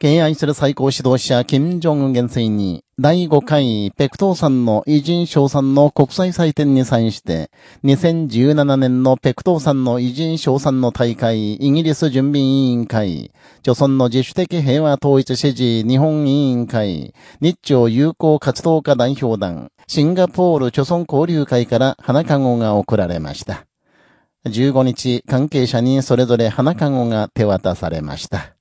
敬愛する最高指導者、金正恩元帥に、第5回ペクトーさんの偉人賞賛の国際祭典に際して、2017年のペクトーさんの偉人賞賛の大会、イギリス準備委員会、著村の自主的平和統一支持日本委員会、日朝友好活動家代表団、シンガポール著村交流会から花籠が贈られました。15日、関係者にそれぞれ花籠が手渡されました。